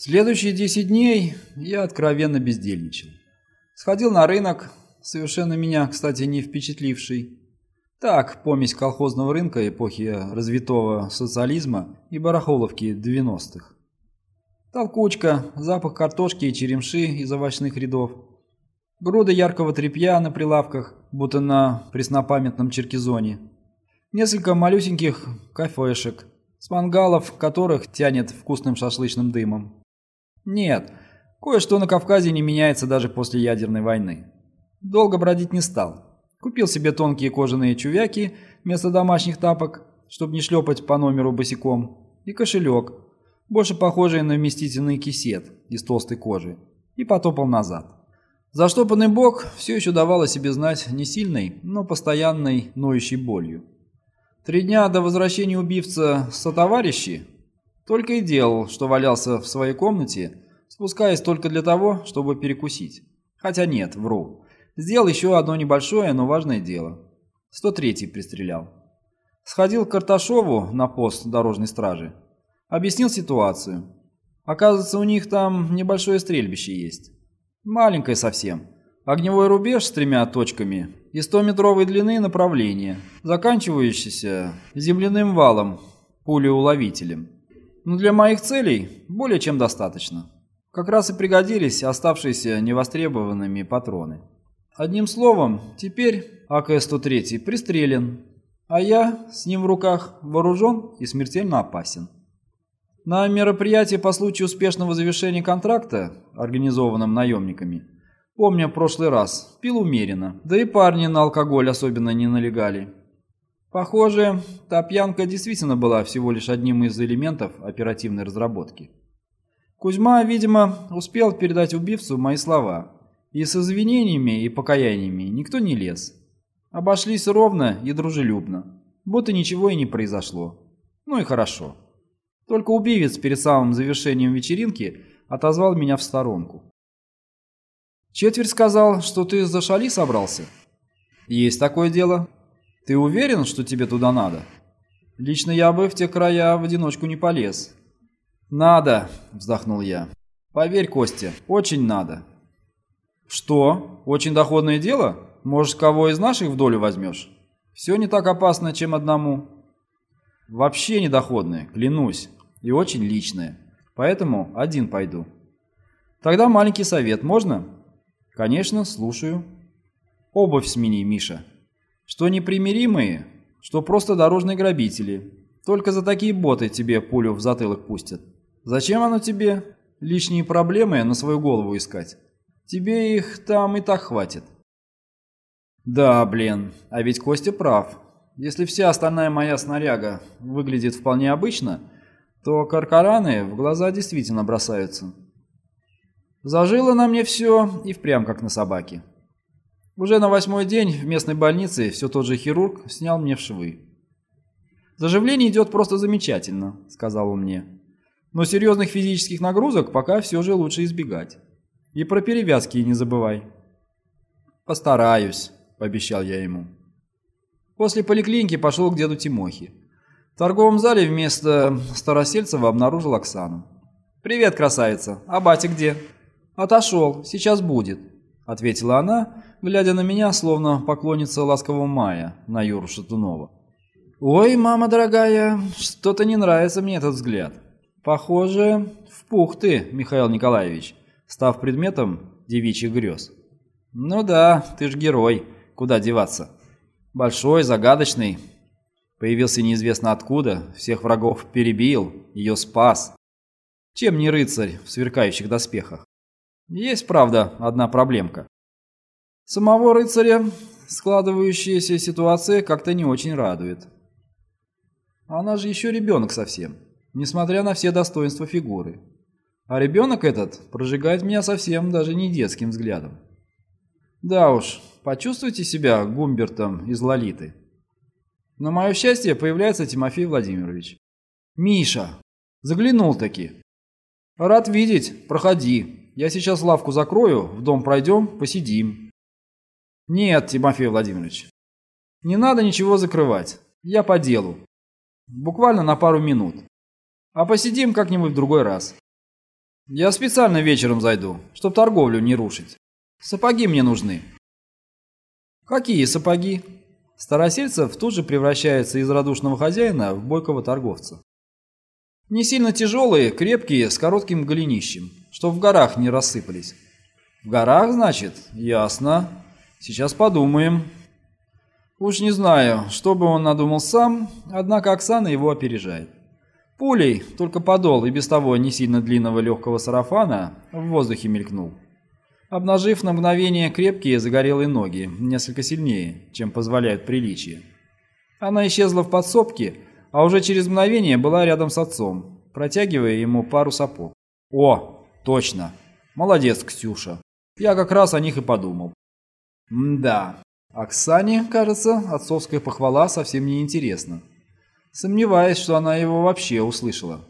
Следующие 10 дней я откровенно бездельничал. Сходил на рынок, совершенно меня, кстати, не впечатливший. Так, помесь колхозного рынка эпохи развитого социализма и барахоловки 90-х. Толкучка, запах картошки и черемши из овощных рядов. Груда яркого тряпья на прилавках, будто на преснопамятном черкизоне. Несколько малюсеньких кафешек, с мангалов которых тянет вкусным шашлычным дымом. Нет, кое-что на Кавказе не меняется даже после ядерной войны. Долго бродить не стал. Купил себе тонкие кожаные чувяки вместо домашних тапок, чтобы не шлепать по номеру босиком, и кошелек, больше похожий на вместительный кисет из толстой кожи, и потопал назад. Заштопанный бок все еще давал о себе знать не сильной, но постоянной ноющей болью. Три дня до возвращения убивца сотоварищи только и делал, что валялся в своей комнате, спускаясь только для того, чтобы перекусить. Хотя нет, вру. Сделал еще одно небольшое, но важное дело. 103-й пристрелял. Сходил к Карташову на пост дорожной стражи. Объяснил ситуацию. Оказывается, у них там небольшое стрельбище есть. Маленькое совсем. Огневой рубеж с тремя точками и 100-метровой длины направления, заканчивающийся земляным валом, пулеуловителем. Но для моих целей более чем достаточно. Как раз и пригодились оставшиеся невостребованными патроны. Одним словом, теперь АК-103 пристрелен, а я с ним в руках вооружен и смертельно опасен. На мероприятии по случаю успешного завершения контракта, организованном наемниками, помня прошлый раз, пил умеренно, да и парни на алкоголь особенно не налегали. Похоже, та пьянка действительно была всего лишь одним из элементов оперативной разработки. Кузьма, видимо, успел передать убивцу мои слова, и с извинениями и покаяниями никто не лез. Обошлись ровно и дружелюбно, будто ничего и не произошло. Ну и хорошо. Только убивец перед самым завершением вечеринки отозвал меня в сторонку. «Четверть сказал, что ты за шали собрался?» «Есть такое дело», ты уверен, что тебе туда надо? Лично я бы в те края в одиночку не полез. Надо, вздохнул я. Поверь, Костя, очень надо. Что? Очень доходное дело? Может, кого из наших в долю возьмешь? Все не так опасно, чем одному. Вообще не доходное, клянусь, и очень личное. Поэтому один пойду. Тогда маленький совет, можно? Конечно, слушаю. Обувь смени, Миша. Что непримиримые, что просто дорожные грабители. Только за такие боты тебе пулю в затылок пустят. Зачем оно тебе? Лишние проблемы на свою голову искать. Тебе их там и так хватит. Да, блин, а ведь Костя прав. Если вся остальная моя снаряга выглядит вполне обычно, то каркараны в глаза действительно бросаются. Зажило на мне все и впрямь как на собаке. Уже на восьмой день в местной больнице все тот же хирург снял мне в швы. «Заживление идет просто замечательно», — сказал он мне. «Но серьезных физических нагрузок пока все же лучше избегать. И про перевязки не забывай». «Постараюсь», — пообещал я ему. После поликлиники пошел к деду Тимохе. В торговом зале вместо Старосельцева обнаружил Оксану. «Привет, красавица! А батя где?» «Отошел, сейчас будет», — ответила она, глядя на меня, словно поклонница ласкового мая на Юру Шатунова. «Ой, мама дорогая, что-то не нравится мне этот взгляд. Похоже, в пух ты, Михаил Николаевич, став предметом девичьих грез». «Ну да, ты ж герой, куда деваться? Большой, загадочный, появился неизвестно откуда, всех врагов перебил, ее спас. Чем не рыцарь в сверкающих доспехах? Есть, правда, одна проблемка. Самого рыцаря складывающаяся ситуация как-то не очень радует. Она же еще ребенок совсем, несмотря на все достоинства фигуры. А ребенок этот прожигает меня совсем даже не детским взглядом. Да уж, почувствуйте себя Гумбертом из Лолиты. На мое счастье появляется Тимофей Владимирович. «Миша! Заглянул-таки!» «Рад видеть, проходи. Я сейчас лавку закрою, в дом пройдем, посидим». Нет, Тимофей Владимирович, не надо ничего закрывать. Я по делу. Буквально на пару минут. А посидим как-нибудь в другой раз. Я специально вечером зайду, чтоб торговлю не рушить. Сапоги мне нужны. Какие сапоги? Старосельцев тут же превращается из радушного хозяина в бойкого торговца. Не сильно тяжелые, крепкие, с коротким голенищем, чтоб в горах не рассыпались. В горах, значит? Ясно. Сейчас подумаем. Уж не знаю, что бы он надумал сам, однако Оксана его опережает. Пулей, только подол и без того не сильно длинного легкого сарафана в воздухе мелькнул, обнажив на мгновение крепкие загорелые ноги, несколько сильнее, чем позволяют приличия. Она исчезла в подсобке, а уже через мгновение была рядом с отцом, протягивая ему пару сапог. «О, точно! Молодец, Ксюша! Я как раз о них и подумал». М «Да, Оксане, кажется, отцовская похвала совсем не интересна. Сомневаюсь, что она его вообще услышала.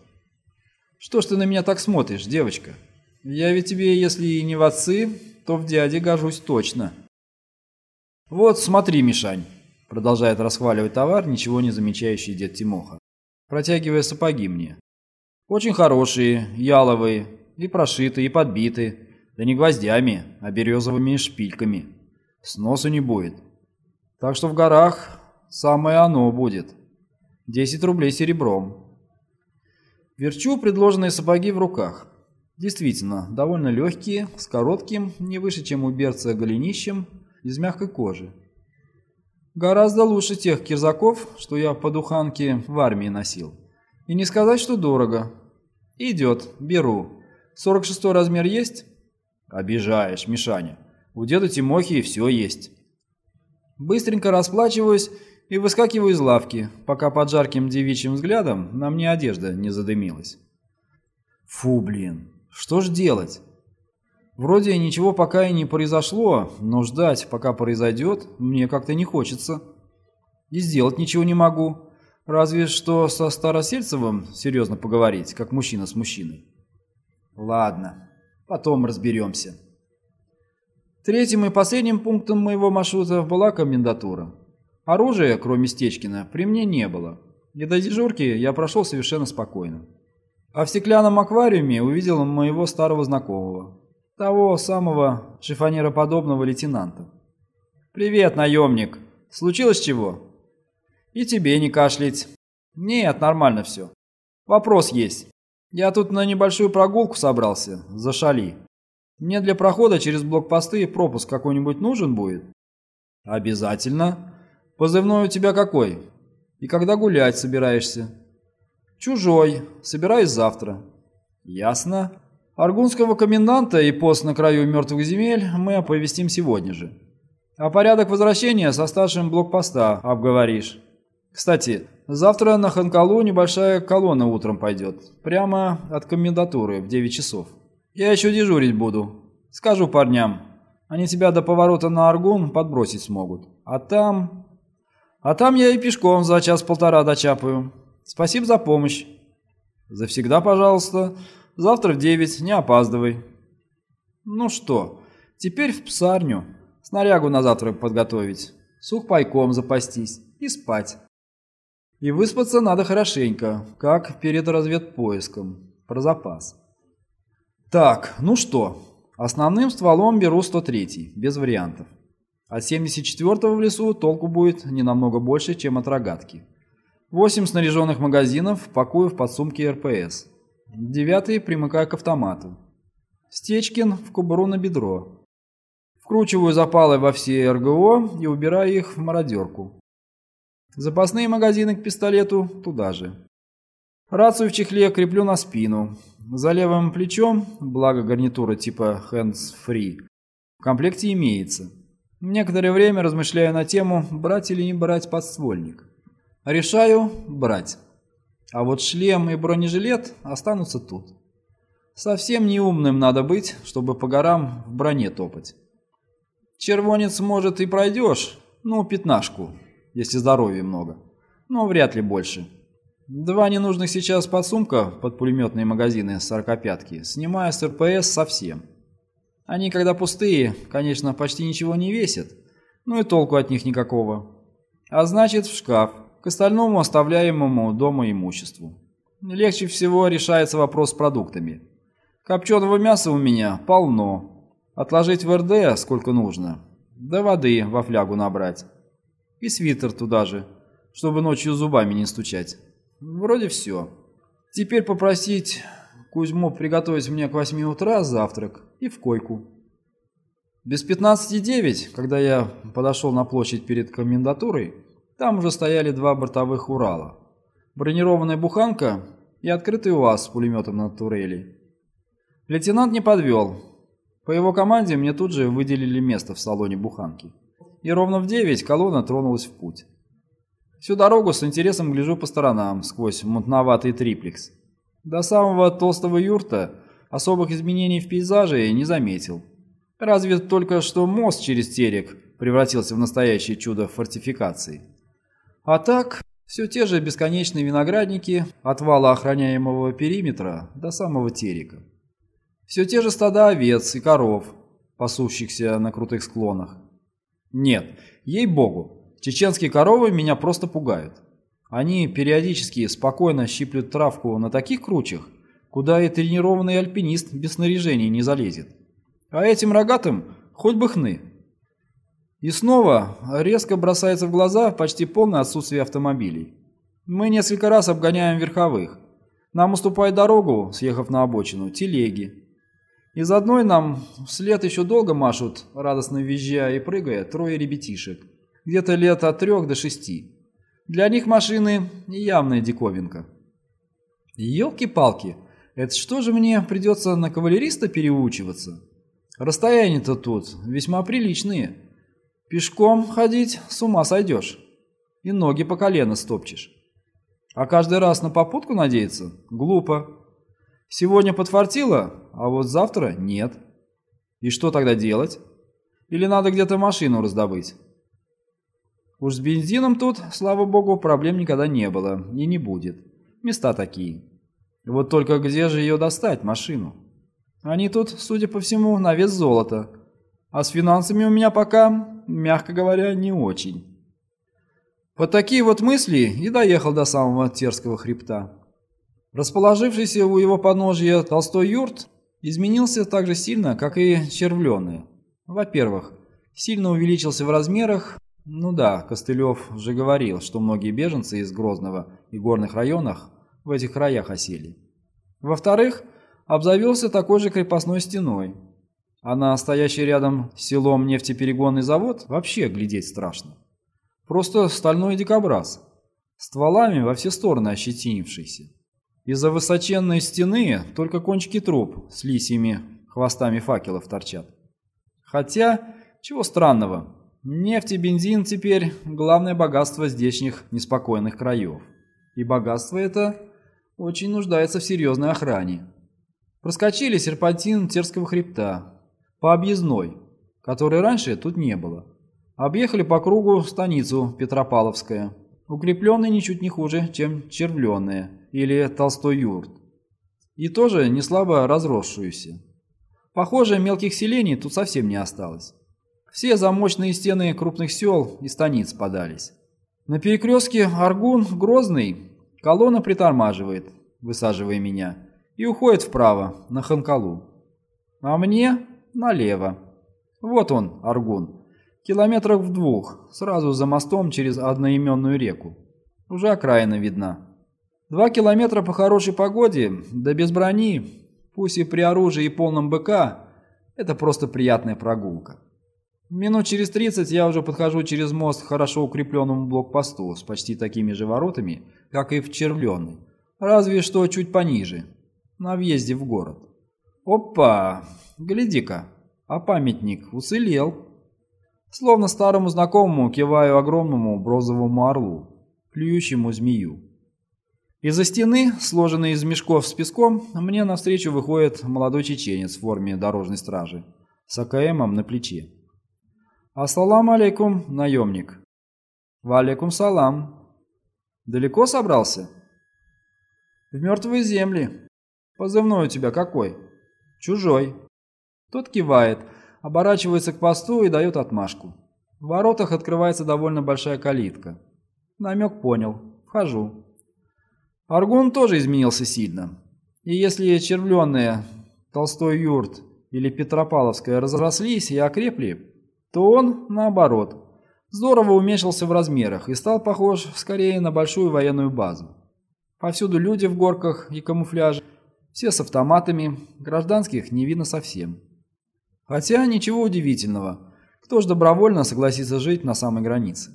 «Что ж ты на меня так смотришь, девочка? Я ведь тебе, если и не в отцы, то в дяде гожусь точно». «Вот, смотри, Мишань», — продолжает расхваливать товар, ничего не замечающий дед Тимоха, протягивая сапоги мне. «Очень хорошие, яловые, и прошиты, и подбиты, да не гвоздями, а березовыми шпильками. Сносу не будет. Так что в горах самое оно будет». 10 рублей серебром. Верчу предложенные сапоги в руках. Действительно, довольно легкие, с коротким, не выше, чем у берца голенищем, из мягкой кожи. Гораздо лучше тех кирзаков, что я по духанке в армии носил. И не сказать, что дорого. Идет, беру. 46 размер есть? Обижаешь, Мишаня. У деда Тимохи все есть. Быстренько расплачиваюсь и выскакиваю из лавки, пока под жарким девичьим взглядом на мне одежда не задымилась. Фу, блин, что ж делать? Вроде ничего пока и не произошло, но ждать, пока произойдет, мне как-то не хочется. И сделать ничего не могу, разве что со Старосельцевым серьезно поговорить, как мужчина с мужчиной. Ладно, потом разберемся. Третьим и последним пунктом моего маршрута была комендатура. Оружия, кроме Стечкина, при мне не было, и до дежурки я прошел совершенно спокойно. А в стеклянном аквариуме увидел моего старого знакомого, того самого шифонероподобного лейтенанта. «Привет, наемник! Случилось чего?» «И тебе не кашлять». «Нет, нормально все. Вопрос есть. Я тут на небольшую прогулку собрался, за шали. Мне для прохода через блокпосты пропуск какой-нибудь нужен будет?» «Обязательно. Позывной у тебя какой? И когда гулять собираешься? Чужой. Собираюсь завтра. Ясно. Аргунского коменданта и пост на краю мертвых земель мы оповестим сегодня же. А порядок возвращения со старшим блокпоста обговоришь. Кстати, завтра на Ханкалу небольшая колонна утром пойдет. Прямо от комендатуры в 9 часов. Я еще дежурить буду. Скажу парням. Они тебя до поворота на Аргун подбросить смогут. А там... А там я и пешком за час-полтора дочапаю. Спасибо за помощь. Завсегда, пожалуйста. Завтра в девять, не опаздывай. Ну что, теперь в псарню. Снарягу на завтра подготовить. Сухпайком запастись и спать. И выспаться надо хорошенько, как перед разведпоиском. Про запас. Так, ну что, основным стволом беру 103, без вариантов. От 74-го в лесу толку будет не намного больше, чем от рогатки. Восемь снаряженных магазинов пакую в подсумки РПС. Девятый примыкаю к автомату. Стечкин в кобуру на бедро. Вкручиваю запалы во все РГО и убираю их в мародерку. Запасные магазины к пистолету туда же. Рацию в чехле креплю на спину. За левым плечом, благо гарнитура типа hands-free, в комплекте имеется. Некоторое время размышляю на тему, брать или не брать подствольник. Решаю брать. А вот шлем и бронежилет останутся тут. Совсем неумным надо быть, чтобы по горам в броне топать. Червонец, может, и пройдешь, ну, пятнашку, если здоровья много, но вряд ли больше. Два ненужных сейчас подсумка под пулеметные магазины сорокопятки снимаю с РПС совсем. Они, когда пустые, конечно, почти ничего не весят, но и толку от них никакого. А значит, в шкаф, к остальному оставляемому дома имуществу. Легче всего решается вопрос с продуктами. Копченого мяса у меня полно. Отложить в РД сколько нужно. Да воды во флягу набрать. И свитер туда же, чтобы ночью зубами не стучать. Вроде все. Теперь попросить Кузьму приготовить мне к восьми утра завтрак и в койку. Без пятнадцати девять, когда я подошел на площадь перед комендатурой, там уже стояли два бортовых Урала. Бронированная буханка и открытый УАЗ с пулеметом на турели. Лейтенант не подвел. По его команде мне тут же выделили место в салоне буханки. И ровно в девять колонна тронулась в путь. Всю дорогу с интересом гляжу по сторонам сквозь мутноватый триплекс. До самого толстого юрта особых изменений в пейзаже не заметил. Разве только что мост через терек превратился в настоящее чудо фортификации. А так, все те же бесконечные виноградники от вала охраняемого периметра до самого терека. Все те же стада овец и коров, пасущихся на крутых склонах. Нет, ей-богу, чеченские коровы меня просто пугают. Они периодически спокойно щиплют травку на таких кручах, куда и тренированный альпинист без снаряжения не залезет. А этим рогатым хоть бы хны. И снова резко бросается в глаза почти полное отсутствие автомобилей. Мы несколько раз обгоняем верховых. Нам уступает дорогу, съехав на обочину, телеги. Из одной нам вслед еще долго машут, радостно визжая и прыгая, трое ребятишек. Где-то лет от трех до шести. Для них машины явная диковинка. Елки-палки, это что же мне придется на кавалериста переучиваться? Расстояния-то тут весьма приличные. Пешком ходить с ума сойдешь. И ноги по колено стопчешь. А каждый раз на попутку надеяться? Глупо. Сегодня подфартило, а вот завтра нет. И что тогда делать? Или надо где-то машину раздобыть? Уж с бензином тут, слава богу, проблем никогда не было и не будет. Места такие. Вот только где же ее достать, машину? Они тут, судя по всему, на вес золота. А с финансами у меня пока, мягко говоря, не очень. Вот такие вот мысли и доехал до самого Терского хребта. Расположившийся у его подножья толстой юрт изменился так же сильно, как и червленый. Во-первых, сильно увеличился в размерах. Ну да, Костылев же говорил, что многие беженцы из Грозного и горных районах в этих краях осели. Во-вторых, обзавелся такой же крепостной стеной. А на стоящий рядом с селом нефтеперегонный завод вообще глядеть страшно. Просто стальной дикобраз, стволами во все стороны ощетинившийся. Из-за высоченной стены только кончики труб с лисьими хвостами факелов торчат. Хотя, чего странного, нефть и бензин теперь главное богатство здешних неспокойных краев. И богатство это очень нуждается в серьезной охране. Проскочили серпантин Терского хребта по объездной, которой раньше тут не было. Объехали по кругу станицу Петропавловская, укрепленная ничуть не хуже, чем червленная или толстой юрт, и тоже не слабо разросшуюся. Похоже, мелких селений тут совсем не осталось. Все замочные стены крупных сел и станиц подались. На перекрестке Аргун-Грозный колонна притормаживает, высаживая меня и уходит вправо, на Ханкалу. А мне налево. Вот он, Аргун. Километрах в двух, сразу за мостом через одноименную реку. Уже окраина видна. Два километра по хорошей погоде, да без брони, пусть и при оружии и полном БК, это просто приятная прогулка. Минут через 30 я уже подхожу через мост к хорошо укрепленному блокпосту с почти такими же воротами, как и в Червленный, разве что чуть пониже, на въезде в город. Опа, гляди-ка, а памятник уцелел. Словно старому знакомому киваю огромному бронзовому орлу, клюющему змею. Из-за стены, сложенной из мешков с песком, мне навстречу выходит молодой чеченец в форме дорожной стражи с АКМом на плече. «Ассалам алейкум, наемник». «Валейкум салам». «Далеко собрался?» «В мертвые земли», «Позывной у тебя какой?» «Чужой». Тот кивает, оборачивается к посту и дает отмашку. В воротах открывается довольно большая калитка. Намек понял. Вхожу. Аргун тоже изменился сильно. И если червленные Толстой юрт или Петропавловская разрослись и окрепли, то он, наоборот, здорово уменьшился в размерах и стал похож скорее на большую военную базу. Повсюду люди в горках и камуфляже, все с автоматами, гражданских не видно совсем. Хотя ничего удивительного, кто ж добровольно согласится жить на самой границе?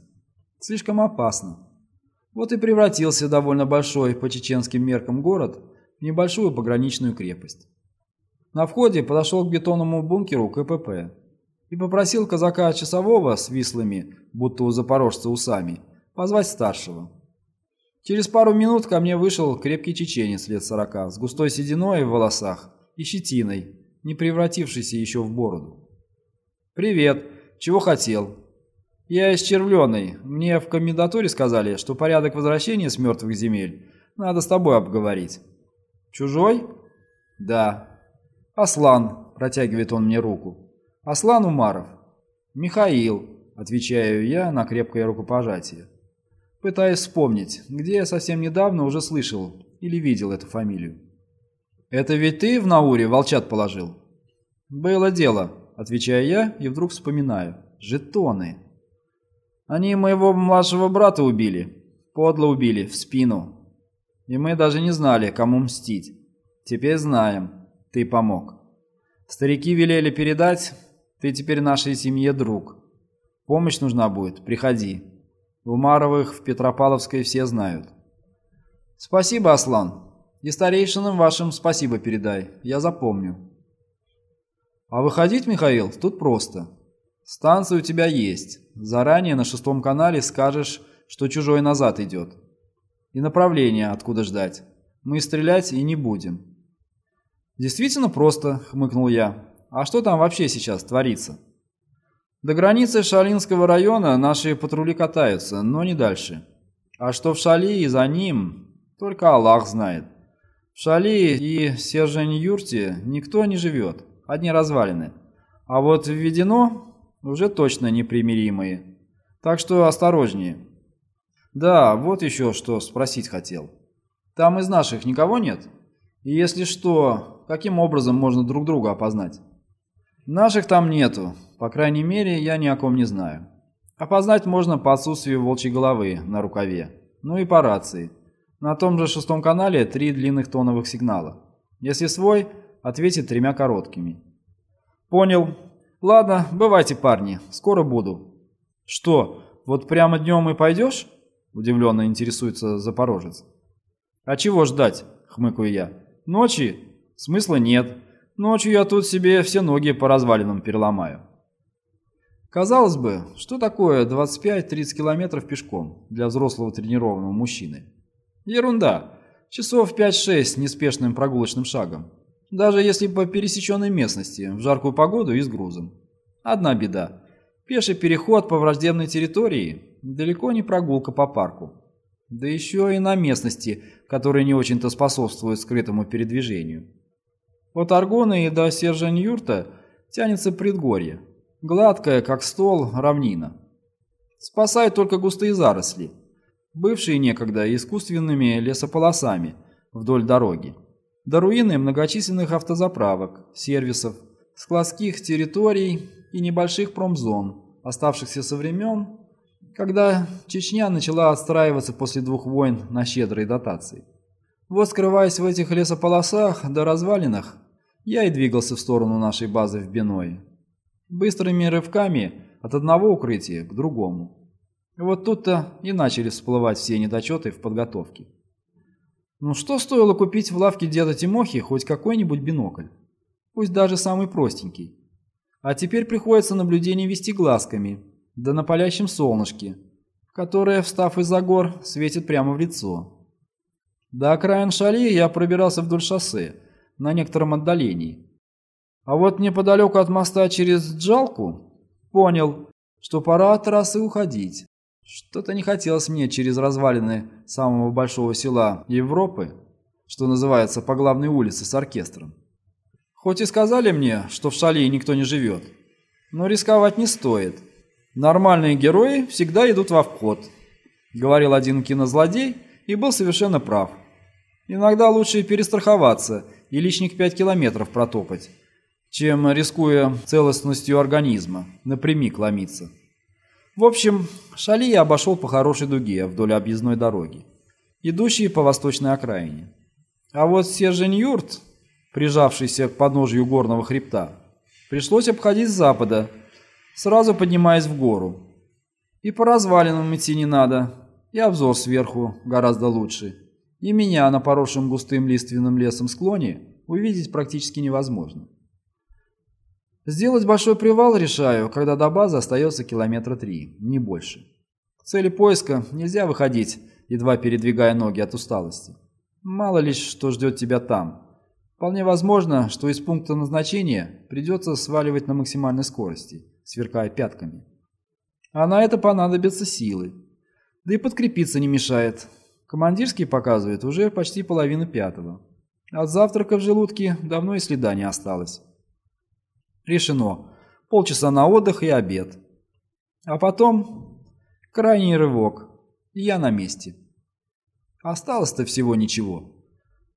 Слишком опасно. Вот и превратился довольно большой по чеченским меркам город в небольшую пограничную крепость. На входе подошел к бетонному бункеру КПП и попросил казака-часового с вислыми, будто у запорожца усами, позвать старшего. Через пару минут ко мне вышел крепкий чеченец лет сорока, с густой сединой в волосах и щетиной, не превратившийся еще в бороду. «Привет. Чего хотел?» «Я из Червленой. Мне в комендатуре сказали, что порядок возвращения с мертвых земель надо с тобой обговорить». «Чужой?» «Да». «Аслан», — протягивает он мне руку. «Аслан Умаров». «Михаил», — отвечаю я на крепкое рукопожатие. Пытаюсь вспомнить, где я совсем недавно уже слышал или видел эту фамилию. «Это ведь ты в Науре волчат положил?» «Было дело», — отвечаю я и вдруг вспоминаю. «Жетоны». «Они моего младшего брата убили. Подло убили, в спину. И мы даже не знали, кому мстить. Теперь знаем. Ты помог. Старики велели передать, ты теперь нашей семье друг. Помощь нужна будет, приходи. Умаровых в Петропавловской все знают». «Спасибо, Аслан», и старейшинам вашим спасибо передай, я запомню. А выходить, Михаил, тут просто. Станция у тебя есть. Заранее на шестом канале скажешь, что чужой назад идет. И направление, откуда ждать. Мы стрелять и не будем. Действительно просто, хмыкнул я. А что там вообще сейчас творится? До границы Шалинского района наши патрули катаются, но не дальше. А что в Шали и за ним, только Аллах знает. В Шали и Сержень-Юрте никто не живет, одни развалины. А вот введено уже точно непримиримые. Так что осторожнее. Да, вот еще что спросить хотел. Там из наших никого нет? И если что, каким образом можно друг друга опознать? Наших там нету, по крайней мере, я ни о ком не знаю. Опознать можно по отсутствию волчьей головы на рукаве, ну и по рации. На том же шестом канале три длинных тоновых сигнала. Если свой, ответит тремя короткими. Понял. Ладно, бывайте, парни, скоро буду. Что, вот прямо днем и пойдешь? Удивленно интересуется Запорожец. А чего ждать, хмыкаю я. Ночи? Смысла нет. Ночью я тут себе все ноги по развалинам переломаю. Казалось бы, что такое 25-30 километров пешком для взрослого тренированного мужчины? Ерунда. Часов 5-6 неспешным прогулочным шагом. Даже если по пересеченной местности, в жаркую погоду и с грузом. Одна беда. Пеший переход по враждебной территории далеко не прогулка по парку. Да еще и на местности, которые не очень-то способствуют скрытому передвижению. От Аргона и до Сержань-Юрта тянется предгорье. Гладкая, как стол, равнина. Спасают только густые заросли – бывшие некогда искусственными лесополосами вдоль дороги, до руины многочисленных автозаправок, сервисов, складских территорий и небольших промзон, оставшихся со времен, когда Чечня начала отстраиваться после двух войн на щедрой дотации. Вот скрываясь в этих лесополосах до развалинах, я и двигался в сторону нашей базы в Беное. Быстрыми рывками от одного укрытия к другому. Вот тут-то и начали всплывать все недочеты в подготовке. Ну что стоило купить в лавке деда Тимохи хоть какой-нибудь бинокль? Пусть даже самый простенький. А теперь приходится наблюдение вести глазками, да на палящем солнышке, которое, встав из-за гор, светит прямо в лицо. До окраин Шали я пробирался вдоль шоссе, на некотором отдалении. А вот неподалеку от моста через Джалку понял, что пора от трассы уходить. Что-то не хотелось мне через развалины самого большого села Европы, что называется по главной улице с оркестром. Хоть и сказали мне, что в Шали никто не живет, но рисковать не стоит. Нормальные герои всегда идут во вход, говорил один кинозлодей и был совершенно прав. Иногда лучше перестраховаться и лишних 5 километров протопать, чем, рискуя целостностью организма, напрямик ломиться. В общем, Шали я обошел по хорошей дуге вдоль объездной дороги, идущей по восточной окраине. А вот Сержень-Юрт, прижавшийся к подножью горного хребта, пришлось обходить с запада, сразу поднимаясь в гору. И по развалинам идти не надо, и обзор сверху гораздо лучше, и меня на поросшем густым лиственным лесом склоне увидеть практически невозможно. Сделать большой привал решаю, когда до базы остается километра три, не больше. К цели поиска нельзя выходить, едва передвигая ноги от усталости. Мало ли что ждет тебя там. Вполне возможно, что из пункта назначения придется сваливать на максимальной скорости, сверкая пятками. А на это понадобятся силы. Да и подкрепиться не мешает. Командирский показывает уже почти половину пятого. От завтрака в желудке давно и следа не осталось. Решено. Полчаса на отдых и обед. А потом крайний рывок, и я на месте. Осталось-то всего ничего.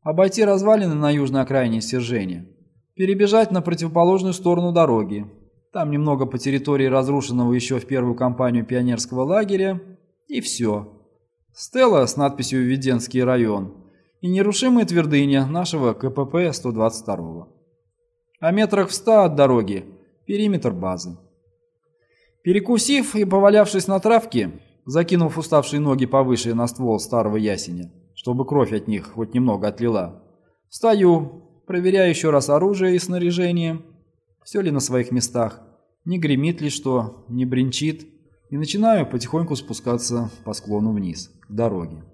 Обойти развалины на южной окраине Сержения, перебежать на противоположную сторону дороги, там немного по территории разрушенного еще в первую кампанию пионерского лагеря, и все. Стелла с надписью «Веденский район» и нерушимая твердыня нашего КПП 122 а метрах в ста от дороги – периметр базы. Перекусив и повалявшись на травке, закинув уставшие ноги повыше на ствол старого ясеня, чтобы кровь от них хоть немного отлила, встаю, проверяю еще раз оружие и снаряжение, все ли на своих местах, не гремит ли что, не бренчит, и начинаю потихоньку спускаться по склону вниз, к дороге.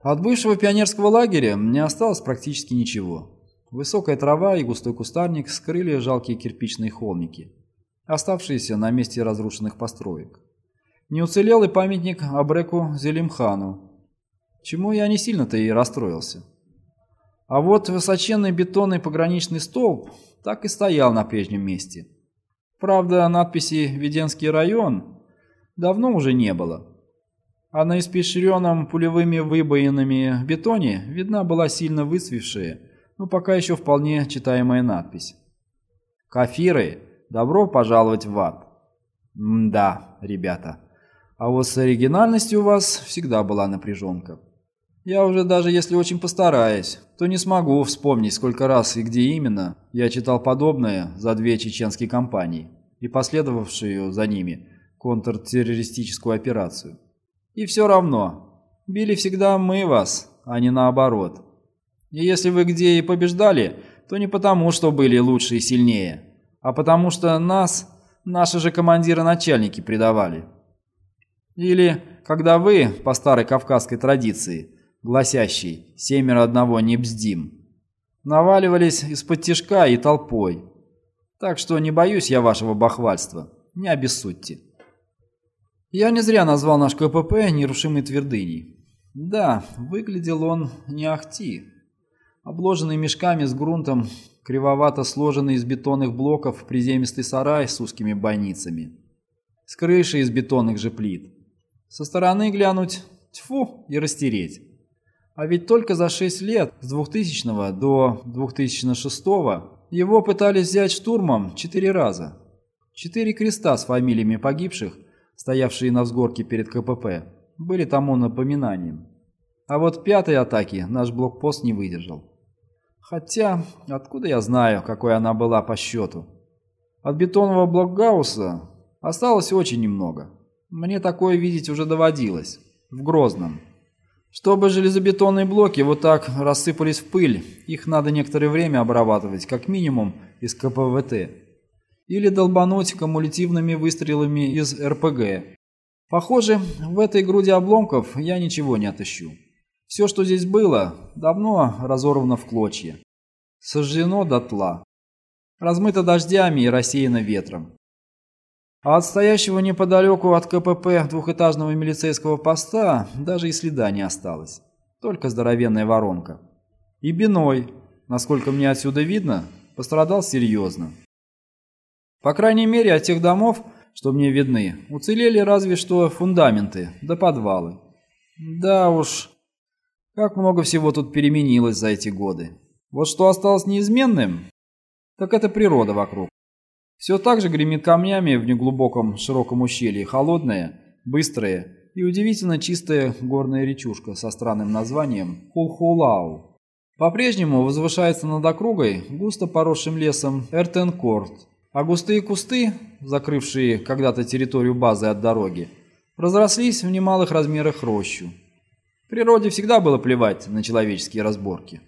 От бывшего пионерского лагеря мне осталось практически ничего. Высокая трава и густой кустарник скрыли жалкие кирпичные холмики, оставшиеся на месте разрушенных построек. Не уцелел и памятник Абреку Зелимхану, чему я не сильно-то и расстроился. А вот высоченный бетонный пограничный столб так и стоял на прежнем месте. Правда, надписи «Веденский район» давно уже не было. А на испещренном пулевыми выбоинами бетоне видна была сильно высвившая, но пока еще вполне читаемая надпись. «Кафиры, добро пожаловать в ад!» М-да, ребята, а вот с оригинальностью у вас всегда была напряженка. Я уже даже если очень постараюсь, то не смогу вспомнить, сколько раз и где именно я читал подобное за две чеченские кампании и последовавшую за ними контртеррористическую операцию. И все равно, били всегда мы вас, а не наоборот. И если вы где и побеждали, то не потому, что были лучше и сильнее, а потому что нас, наши же командиры-начальники предавали. Или когда вы, по старой кавказской традиции, гласящей «семеро одного не бздим», наваливались из-под тишка и толпой. Так что не боюсь я вашего бахвальства, не обессудьте. Я не зря назвал наш КПП нерушимой твердыней. Да, выглядел он не ахти, Обложенный мешками с грунтом, кривовато сложенный из бетонных блоков приземистый сарай с узкими бойницами. С крышей из бетонных же плит. Со стороны глянуть, тьфу, и растереть. А ведь только за 6 лет, с 2000 до 2006 его пытались взять штурмом 4 раза. Четыре креста с фамилиями погибших, стоявшие на взгорке перед КПП, были тому напоминанием. А вот пятой атаки наш блокпост не выдержал. Хотя, откуда я знаю, какой она была по счету? От бетонного блокгауса осталось очень немного. Мне такое видеть уже доводилось. В Грозном. Чтобы железобетонные блоки вот так рассыпались в пыль, их надо некоторое время обрабатывать, как минимум из КПВТ. Или долбануть кумулятивными выстрелами из РПГ. Похоже, в этой груди обломков я ничего не отыщу. Все, что здесь было, давно разорвано в клочья. Сожжено дотла. Размыто дождями и рассеяно ветром. А от стоящего неподалеку от КПП двухэтажного милицейского поста даже и следа не осталось. Только здоровенная воронка. И Биной, насколько мне отсюда видно, пострадал серьезно. По крайней мере, от тех домов, что мне видны, уцелели разве что фундаменты да подвалы. Да уж, Как много всего тут переменилось за эти годы. Вот что осталось неизменным, так это природа вокруг. Все так же гремит камнями в неглубоком широком ущелье, холодная, быстрая и удивительно чистая горная речушка со странным названием Хулхулау. По-прежнему возвышается над округой густо поросшим лесом Эртенкорт, а густые кусты, закрывшие когда-то территорию базы от дороги, разрослись в немалых размерах рощу. Природе всегда было плевать на человеческие разборки.